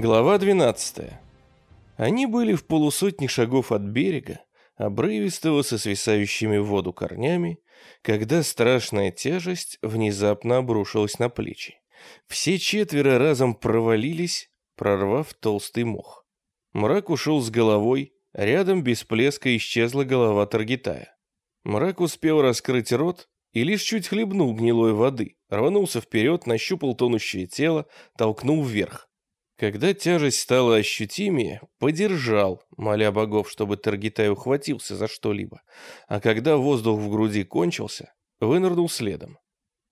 Глава 12. Они были в полусотни шагов от берега, обрывистого со свисающими в воду корнями, когда страшная тяжесть внезапно обрушилась на плечи. Все четверо разом провалились, прорвав толстый мох. Мрак ушел с головой, рядом без плеска исчезла голова Таргитая. Мрак успел раскрыть рот и лишь чуть хлебнул гнилой воды, рванулся вперед, нащупал тонущее тело, толкнул вверх. Когда тяжесть стала ощутимее, подержал, моля богов, чтобы Таргитай ухватился за что-либо, а когда воздух в груди кончился, вынырнул следом.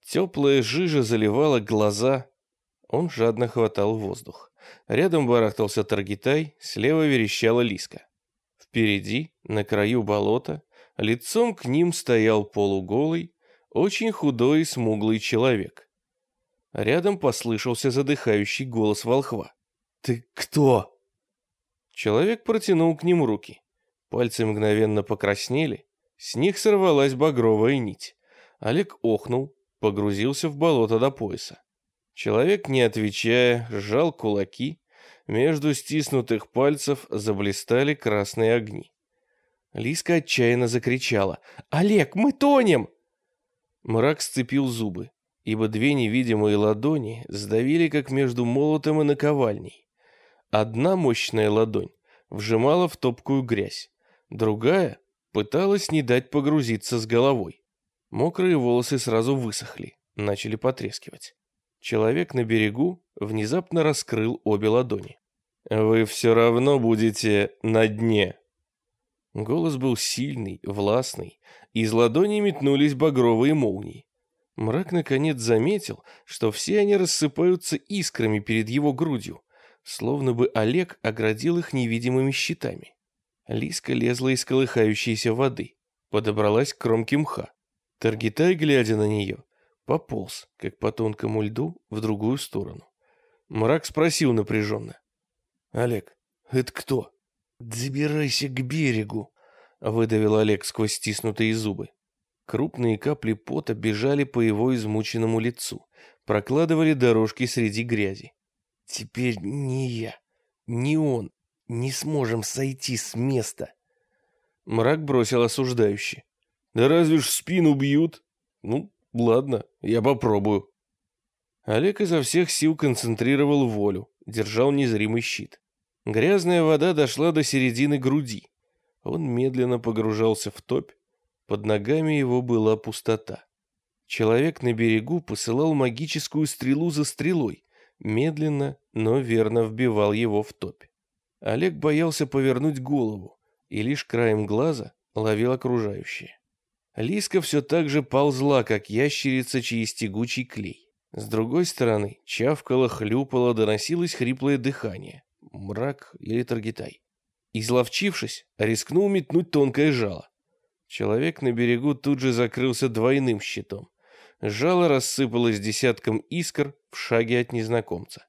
Теплая жижа заливала глаза, он жадно хватал воздух. Рядом барахтался Таргитай, слева верещала Лиска. Впереди, на краю болота, лицом к ним стоял полуголый, очень худой и смуглый человек. Рядом послышался задыхающий голос волхва. «Ты кто?» Человек протянул к ним руки. Пальцы мгновенно покраснели, с них сорвалась багровая нить. Олег охнул, погрузился в болото до пояса. Человек, не отвечая, сжал кулаки, между стиснутых пальцев заблистали красные огни. Лиска отчаянно закричала. «Олег, мы тонем!» Мрак сцепил зубы, ибо две невидимые ладони сдавили, как между молотом и наковальней. Одна мощная ладонь вжимала в топкую грязь, другая пыталась не дать погрузиться с головой. Мокрые волосы сразу высохли, начали потрескивать. Человек на берегу внезапно раскрыл обе ладони. «Вы все равно будете на дне!» Голос был сильный, властный, из ладони метнулись багровые молнии. Мрак наконец заметил, что все они рассыпаются искрами перед его грудью, словно бы Олег оградил их невидимыми щитами. Лиска лезла из колыхающейся воды, подобралась к кромке мха. Таргитай, глядя на нее, пополз, как по тонкому льду, в другую сторону. Мрак спросил напряженно. «Олег, это кто?» «Забирайся к берегу», — выдавил Олег сквозь стиснутые зубы. Крупные капли пота бежали по его измученному лицу, прокладывали дорожки среди грязи. Теперь ни я, ни он не сможем сойти с места. Мрак бросил осуждающий. Да разве ж спину бьют? Ну, ладно, я попробую. Олег изо всех сил концентрировал волю, держал незримый щит. Грязная вода дошла до середины груди. Он медленно погружался в топь. Под ногами его была пустота. Человек на берегу посылал магическую стрелу за стрелой, медленно, но верно вбивал его в топь. Олег боялся повернуть голову и лишь краем глаза ловил окружающее. Лиска все так же ползла, как ящерица, чьи тягучий клей. С другой стороны, чавкало, хлюпало, доносилось хриплое дыхание. Мрак или Таргитай. Изловчившись, рискнул метнуть тонкое жало. Человек на берегу тут же закрылся двойным щитом. Жало рассыпалось десятком искр в шаге от незнакомца.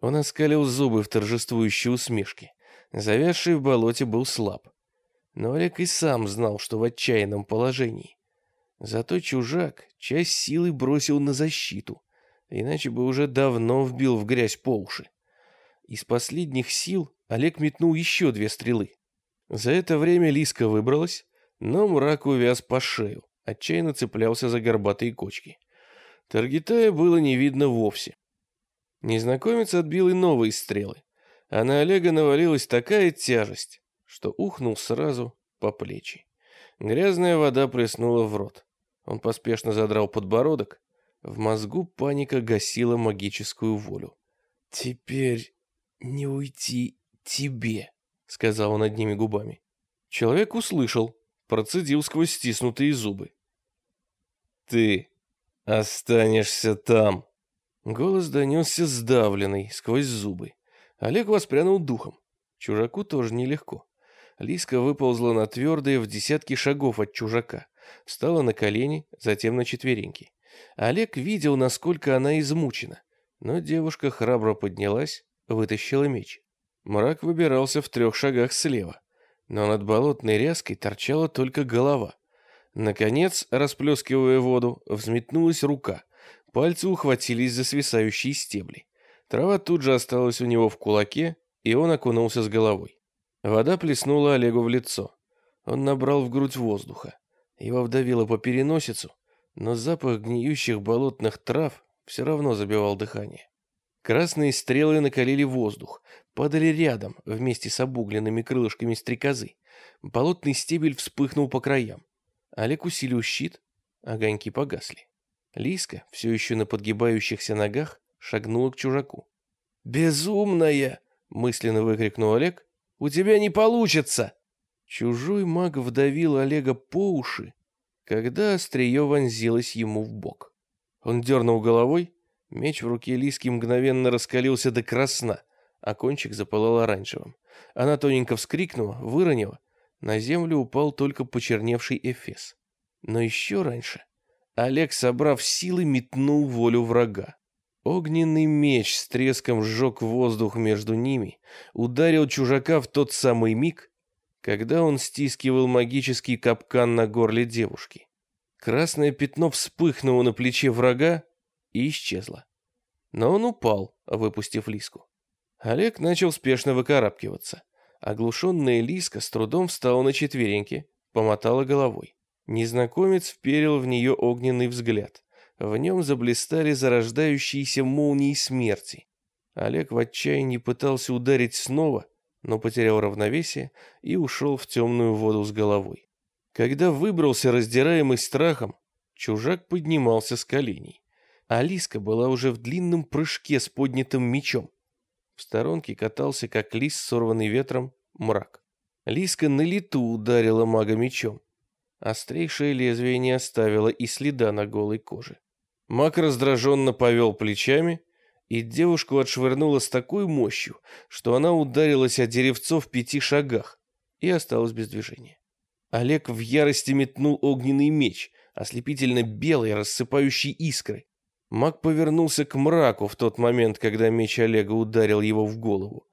Он оскалил зубы в торжествующей усмешке. Завязший в болоте был слаб. Но Олег и сам знал, что в отчаянном положении. Зато чужак часть силы бросил на защиту, иначе бы уже давно вбил в грязь по уши. Из последних сил Олег метнул еще две стрелы. За это время Лиска выбралась, но мрак увяз по шею отчаянно цеплялся за горбатые кочки. Таргитая было не видно вовсе. Незнакомец отбил и новые стрелы, а на Олега навалилась такая тяжесть, что ухнул сразу по плечи. Грязная вода плеснула в рот. Он поспешно задрал подбородок. В мозгу паника гасила магическую волю. «Теперь не уйти тебе», — сказал он одними губами. Человек услышал, процедил сквозь стиснутые зубы. «Ты останешься там!» Голос донесся сдавленный, сквозь зубы. Олег воспрянул духом. Чужаку тоже нелегко. Лиска выползла на твердые в десятки шагов от чужака. Встала на колени, затем на четвереньки. Олег видел, насколько она измучена. Но девушка храбро поднялась, вытащила меч. Мрак выбирался в трех шагах слева но над болотной ряской торчала только голова. Наконец, расплескивая воду, взметнулась рука. Пальцы ухватились за свисающие стебли. Трава тут же осталась у него в кулаке, и он окунулся с головой. Вода плеснула Олегу в лицо. Он набрал в грудь воздуха. Его вдавило по переносицу, но запах гниющих болотных трав все равно забивал дыхание. Красные стрелы накалили воздух, падали рядом вместе с обугленными крылышками стрекозы. Болотный стебель вспыхнул по краям. Олег усилил щит, огоньки погасли. Лиска, все еще на подгибающихся ногах, шагнула к чужаку. «Безумная!» — мысленно выкрикнул Олег. «У тебя не получится!» Чужой маг вдавил Олега по уши, когда острие вонзилось ему в бок. Он дернул головой, Меч в руке Лиски мгновенно раскалился до красна, а кончик запылал оранжевым. Она тоненько вскрикнула, выронила. На землю упал только почерневший эфес. Но еще раньше Олег, собрав силы, метнул волю врага. Огненный меч с треском сжег воздух между ними, ударил чужака в тот самый миг, когда он стискивал магический капкан на горле девушки. Красное пятно вспыхнуло на плече врага, и исчезла. Но он упал, выпустив Лиску. Олег начал спешно выкарабкиваться. Оглушенная Лиска с трудом встала на четвереньки, помотала головой. Незнакомец вперил в нее огненный взгляд. В нем заблистали зарождающиеся молнии смерти. Олег в отчаянии пытался ударить снова, но потерял равновесие и ушел в темную воду с головой. Когда выбрался, раздираемый страхом, чужак поднимался с коленей. Алиска была уже в длинном прыжке с поднятым мечом. В сторонке катался, как лист, сорванный ветром, мрак. Лиска на лету ударила мага мечом. Острейшее лезвие не оставило и следа на голой коже. Маг раздраженно повел плечами, и девушку отшвырнуло с такой мощью, что она ударилась о деревцо в пяти шагах и осталась без движения. Олег в ярости метнул огненный меч, ослепительно белый, рассыпающий искры. Маг повернулся к мраку в тот момент, когда меч Олега ударил его в голову.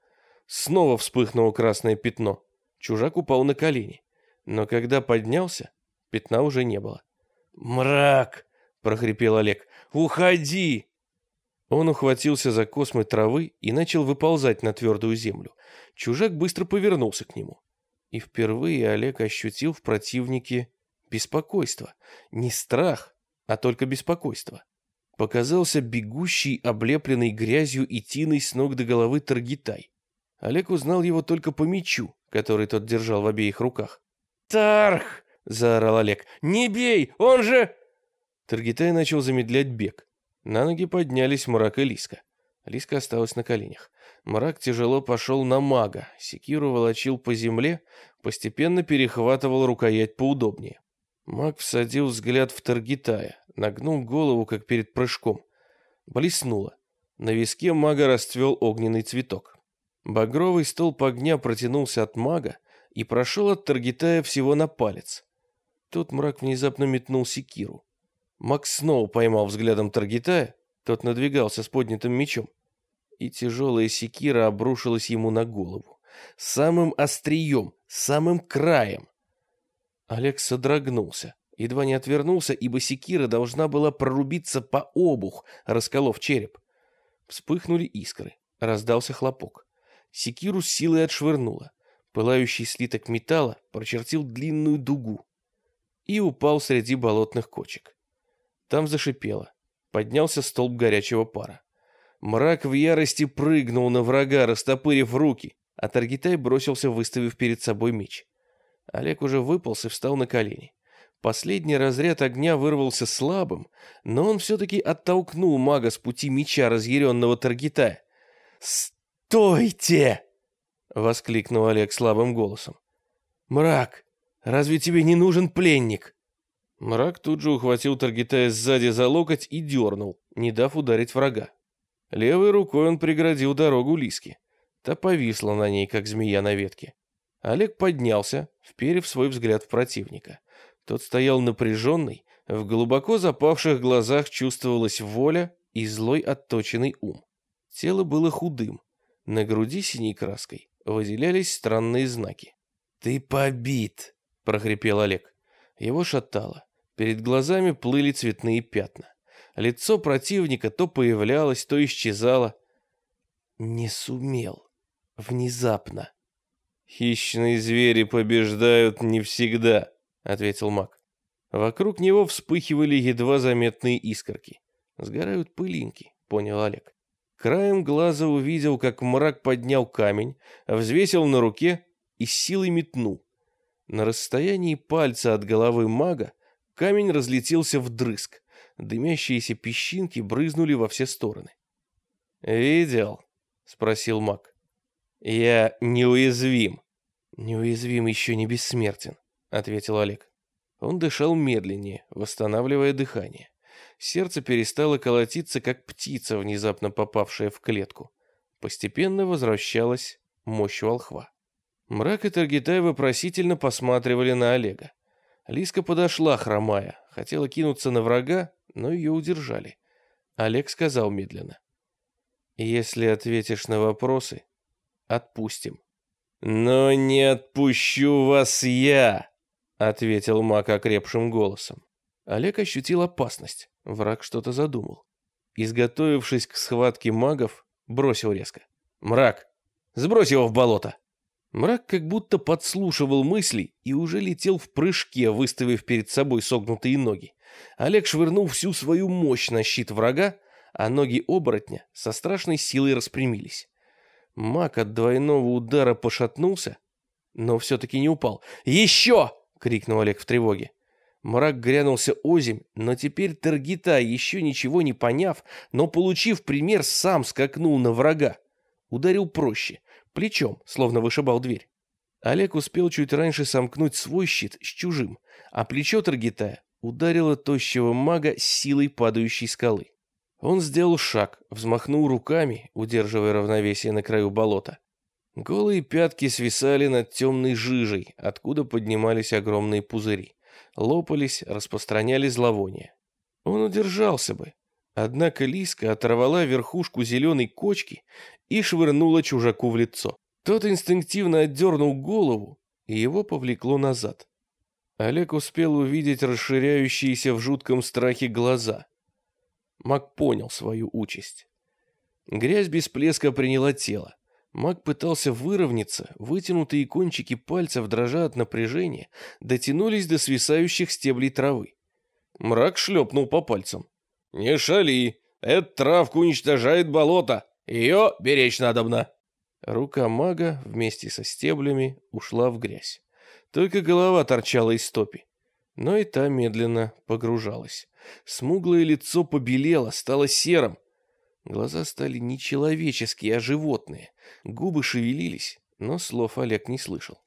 Снова вспыхнуло красное пятно. Чужак упал на колени. Но когда поднялся, пятна уже не было. «Мрак!» — прохрипел Олег. «Уходи!» Он ухватился за космы травы и начал выползать на твердую землю. Чужак быстро повернулся к нему. И впервые Олег ощутил в противнике беспокойство. Не страх, а только беспокойство показался бегущий, облепленный грязью и тиной с ног до головы Таргитай. Олег узнал его только по мечу, который тот держал в обеих руках. «Тарх!» — заорал Олег. «Не бей! Он же...» Таргитай начал замедлять бег. На ноги поднялись Мрак и Лиска. Лиска осталась на коленях. Мрак тяжело пошел на мага, секиру волочил по земле, постепенно перехватывал рукоять поудобнее. Маг всадил взгляд в Таргитая, нагнул голову, как перед прыжком. Блеснуло. На виске мага расцвел огненный цветок. Багровый столб огня протянулся от мага и прошел от Таргитая всего на палец. Тут мрак внезапно метнул секиру. Маг снова поймал взглядом Таргитая, тот надвигался с поднятым мечом. И тяжелая секира обрушилась ему на голову. Самым острием, самым краем. Олег содрогнулся, едва не отвернулся, ибо секира должна была прорубиться по обух, расколов череп. Вспыхнули искры, раздался хлопок. Секиру с силой отшвырнуло. Пылающий слиток металла прочертил длинную дугу и упал среди болотных кочек. Там зашипело. Поднялся столб горячего пара. Мрак в ярости прыгнул на врага, растопырив руки, а Таргитай бросился, выставив перед собой меч. Олег уже выполз и встал на колени. Последний разряд огня вырвался слабым, но он все-таки оттолкнул мага с пути меча разъяренного Таргита. «Стойте!» — воскликнул Олег слабым голосом. «Мрак, разве тебе не нужен пленник?» Мрак тут же ухватил Таргитая сзади за локоть и дернул, не дав ударить врага. Левой рукой он преградил дорогу Лиски. Та повисла на ней, как змея на ветке. Олег поднялся, вперев свой взгляд в противника. Тот стоял напряженный, в глубоко запавших глазах чувствовалась воля и злой отточенный ум. Тело было худым, на груди синей краской выделялись странные знаки. «Ты побит!» — прохрипел Олег. Его шатало. Перед глазами плыли цветные пятна. Лицо противника то появлялось, то исчезало. не сумел. Внезапно. «Хищные звери побеждают не всегда», — ответил маг. Вокруг него вспыхивали едва заметные искорки. «Сгорают пылинки», — понял Олег. Краем глаза увидел, как мрак поднял камень, взвесил на руке и силой метнул. На расстоянии пальца от головы мага камень разлетелся вдрызг. Дымящиеся песчинки брызнули во все стороны. «Видел?» — спросил маг. «Я неуязвим». «Неуязвим еще не бессмертен», — ответил Олег. Он дышал медленнее, восстанавливая дыхание. Сердце перестало колотиться, как птица, внезапно попавшая в клетку. Постепенно возвращалась мощь волхва. Мрак и Таргитай вопросительно посматривали на Олега. Лиска подошла, хромая, хотела кинуться на врага, но ее удержали. Олег сказал медленно. «Если ответишь на вопросы, отпустим». «Но не отпущу вас я!» ответил Мак окрепшим голосом. Олег ощутил опасность. Враг что-то задумал. Изготовившись к схватке магов, бросил резко. «Мрак! Сбрось его в болото!» Мрак как будто подслушивал мысли и уже летел в прыжке, выставив перед собой согнутые ноги. Олег швырнул всю свою мощь на щит врага, а ноги оборотня со страшной силой распрямились. Маг от двойного удара пошатнулся, но все-таки не упал. «Еще!» крикнул Олег в тревоге. Мрак грянулся озимь, но теперь Таргита, еще ничего не поняв, но получив пример, сам скакнул на врага. Ударил проще, плечом, словно вышибал дверь. Олег успел чуть раньше сомкнуть свой щит с чужим, а плечо Таргитая ударило тощего мага силой падающей скалы. Он сделал шаг, взмахнул руками, удерживая равновесие на краю болота. Голые пятки свисали над темной жижей, откуда поднимались огромные пузыри. Лопались, распространяли зловоние. Он удержался бы. Однако Лиска оторвала верхушку зеленой кочки и швырнула чужаку в лицо. Тот инстинктивно отдернул голову, и его повлекло назад. Олег успел увидеть расширяющиеся в жутком страхе глаза. Мак понял свою участь. Грязь без плеска приняла тело. Маг пытался выровняться, вытянутые кончики пальцев, дрожа от напряжения, дотянулись до свисающих стеблей травы. Мрак шлепнул по пальцам. «Не шали, эта травка уничтожает болото, ее беречь надобно». Рука мага вместе со стеблями ушла в грязь. Только голова торчала из стопи. Но и та медленно погружалась. Смуглое лицо побелело, стало серым. Глаза стали не человеческие, а животные. Губы шевелились, но слов Олег не слышал.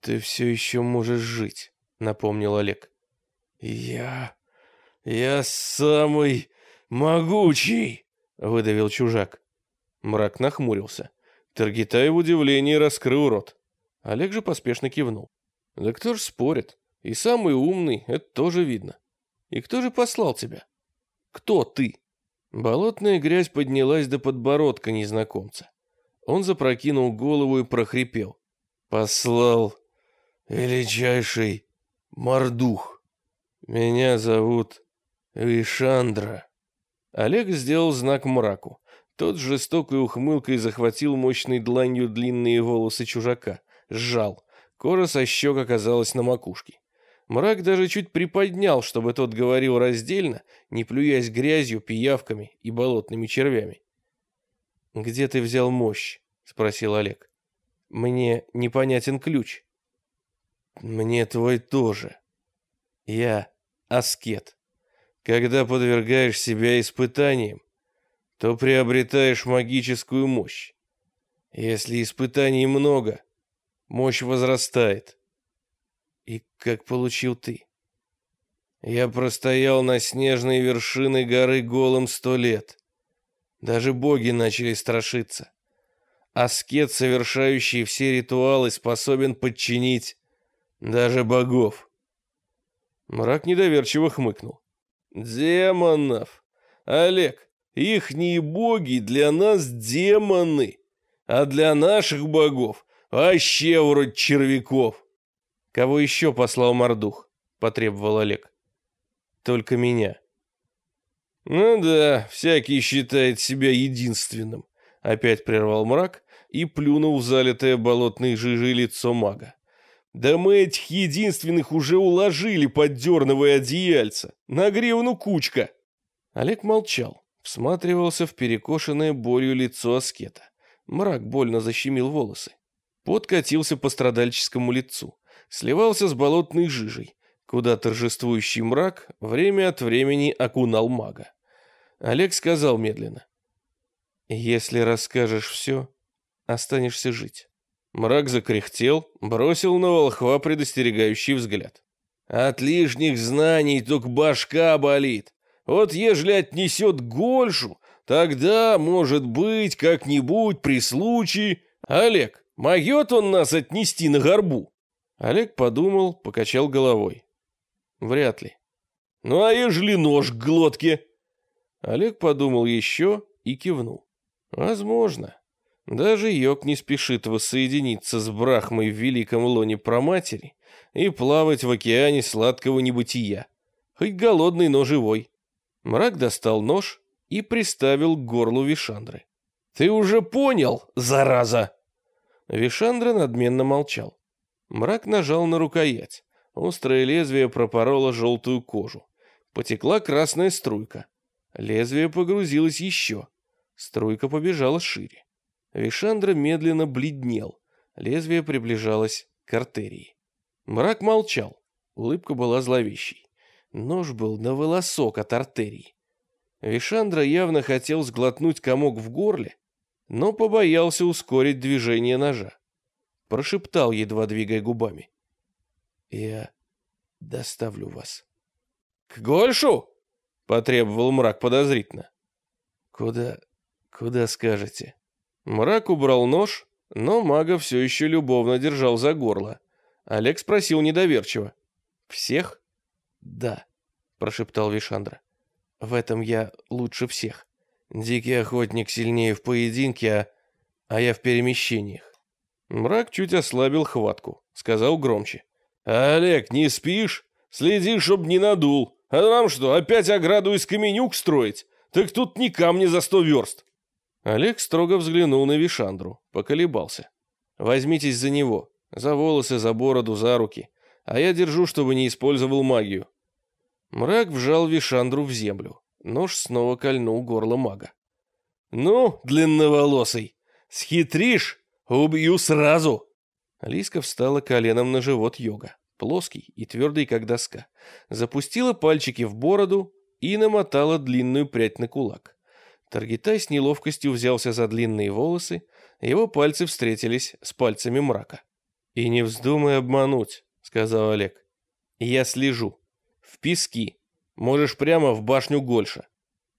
«Ты все еще можешь жить», — напомнил Олег. «Я... я самый могучий», — выдавил чужак. Мрак нахмурился. Таргитай в удивлении раскрыл рот. Олег же поспешно кивнул. «Да кто ж спорит? И самый умный, это тоже видно. И кто же послал тебя? Кто ты?» Болотная грязь поднялась до подбородка незнакомца. Он запрокинул голову и прохрипел. «Послал величайший Мордух. Меня зовут Вишандра». Олег сделал знак мраку. Тот жестокой ухмылкой захватил мощной дланью длинные волосы чужака. Сжал. Кора со щек оказалась на макушке. Мрак даже чуть приподнял, чтобы тот говорил раздельно, не плюясь грязью, пиявками и болотными червями. «Где ты взял мощь?» — спросил Олег. «Мне непонятен ключ». «Мне твой тоже. Я аскет. Когда подвергаешь себя испытаниям, то приобретаешь магическую мощь. Если испытаний много, мощь возрастает. И как получил ты? Я простоял на снежной вершине горы голым сто лет. Даже боги начали страшиться. Аскет, совершающий все ритуалы, способен подчинить даже богов. Мрак недоверчиво хмыкнул. Демонов! Олег, ихние боги для нас демоны, а для наших богов вообще вроде червяков. Кого еще послал Мордух? Потребовал Олег. Только меня. Ну да, всякий считает себя единственным. Опять прервал мрак и плюнул в залитое болотной жижей лицо мага. Да мы этих единственных уже уложили под дерновое одеяльце. На гривну кучка. Олег молчал, всматривался в перекошенное болью лицо аскета. Мрак больно защемил волосы. Пот катился по страдальческому лицу, сливался с болотной жижей, куда торжествующий мрак время от времени окунал мага. Олег сказал медленно. «Если расскажешь все, останешься жить». Мрак закряхтел, бросил на волхва предостерегающий взгляд. «От лишних знаний только башка болит. Вот ежели отнесет Гольшу, тогда, может быть, как-нибудь при случае... Олег, могет он нас отнести на горбу?» Олег подумал, покачал головой. «Вряд ли». «Ну а ежели нож к глотке?» Олег подумал еще и кивнул. «Возможно». Даже Йог не спешит воссоединиться с Брахмой в великом лоне проматери и плавать в океане сладкого небытия. Хоть голодный, но живой. Мрак достал нож и приставил к горлу Вишандры. «Ты уже понял, зараза!» Вишандра надменно молчал. Мрак нажал на рукоять. Острое лезвие пропороло желтую кожу. Потекла красная струйка. Лезвие погрузилось еще. Струйка побежала шире. Вишандра медленно бледнел. Лезвие приближалось к артерии. Мрак молчал. Улыбка была зловещей. Нож был на волосок от артерии. Вишандра явно хотел сглотнуть комок в горле, но побоялся ускорить движение ножа. Прошептал, едва двигая губами. «Я доставлю вас». «К Гольшу?» — потребовал мрак подозрительно. «Куда... куда скажете?» Мрак убрал нож, но мага все еще любовно держал за горло. Олег спросил недоверчиво. «Всех?» «Да», — прошептал Вишандра. «В этом я лучше всех. Дикий охотник сильнее в поединке, а, а я в перемещениях». Мрак чуть ослабил хватку, сказал громче. «Олег, не спишь? Следи, чтоб не надул. А нам что, опять ограду из каменюк строить? Так тут ни камни за сто верст». Олег строго взглянул на Вишандру, поколебался. «Возьмитесь за него, за волосы, за бороду, за руки, а я держу, чтобы не использовал магию». Мрак вжал Вишандру в землю. Нож снова кольнул горло мага. «Ну, длинноволосый, схитришь? Убью сразу!» Лиска встала коленом на живот йога, плоский и твердый, как доска, запустила пальчики в бороду и намотала длинную прядь на кулак. Таргитай с неловкостью взялся за длинные волосы, его пальцы встретились с пальцами мрака. «И не вздумай обмануть», — сказал Олег. «Я слежу. В пески. Можешь прямо в башню Гольша».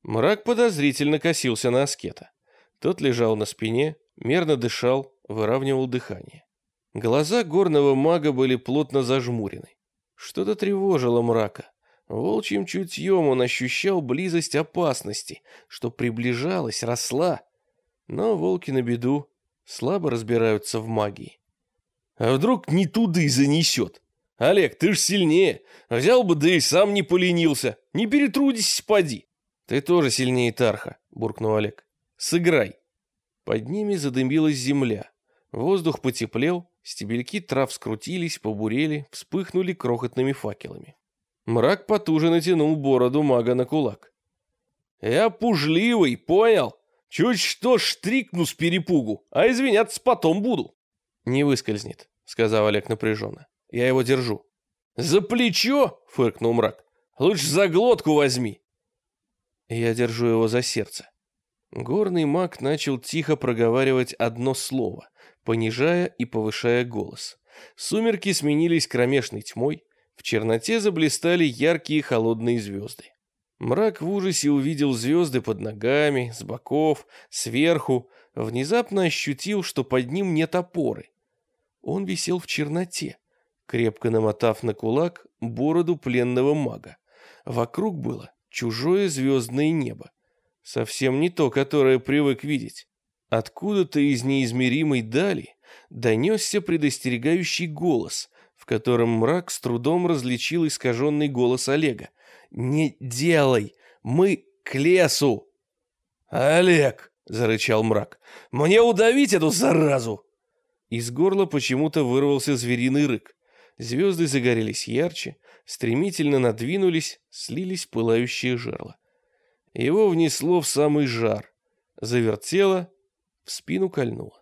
Мрак подозрительно косился на аскета. Тот лежал на спине, мерно дышал, выравнивал дыхание. Глаза горного мага были плотно зажмурены. Что-то тревожило мрака. Волчьим чутьем он ощущал близость опасности, что приближалась, росла. Но волки на беду слабо разбираются в магии. А вдруг не туды занесет? Олег, ты ж сильнее. Взял бы, да и сам не поленился. Не перетрудись, поди. Ты тоже сильнее Тарха, буркнул Олег. Сыграй. Под ними задымилась земля. Воздух потеплел, стебельки трав скрутились, побурели, вспыхнули крохотными факелами. Мрак потуже натянул бороду мага на кулак. «Я пужливый, понял? Чуть что штрикну с перепугу, а извиняться потом буду». «Не выскользнет», — сказал Олег напряженно. «Я его держу». «За плечо?» — фыркнул мрак. «Лучше за глотку возьми». Я держу его за сердце. Горный маг начал тихо проговаривать одно слово, понижая и повышая голос. Сумерки сменились кромешной тьмой, в черноте заблистали яркие холодные звезды. Мрак в ужасе увидел звезды под ногами, с боков, сверху, внезапно ощутил, что под ним нет опоры. Он висел в черноте, крепко намотав на кулак бороду пленного мага. Вокруг было чужое звездное небо, совсем не то, которое привык видеть. Откуда-то из неизмеримой дали донесся предостерегающий голос, в котором мрак с трудом различил искаженный голос Олега. «Не делай! Мы к лесу!» «Олег!» — зарычал мрак. «Мне удавить эту заразу!» Из горла почему-то вырвался звериный рык. Звезды загорелись ярче, стремительно надвинулись, слились пылающие жерла. Его внесло в самый жар, завертело, в спину кольнуло.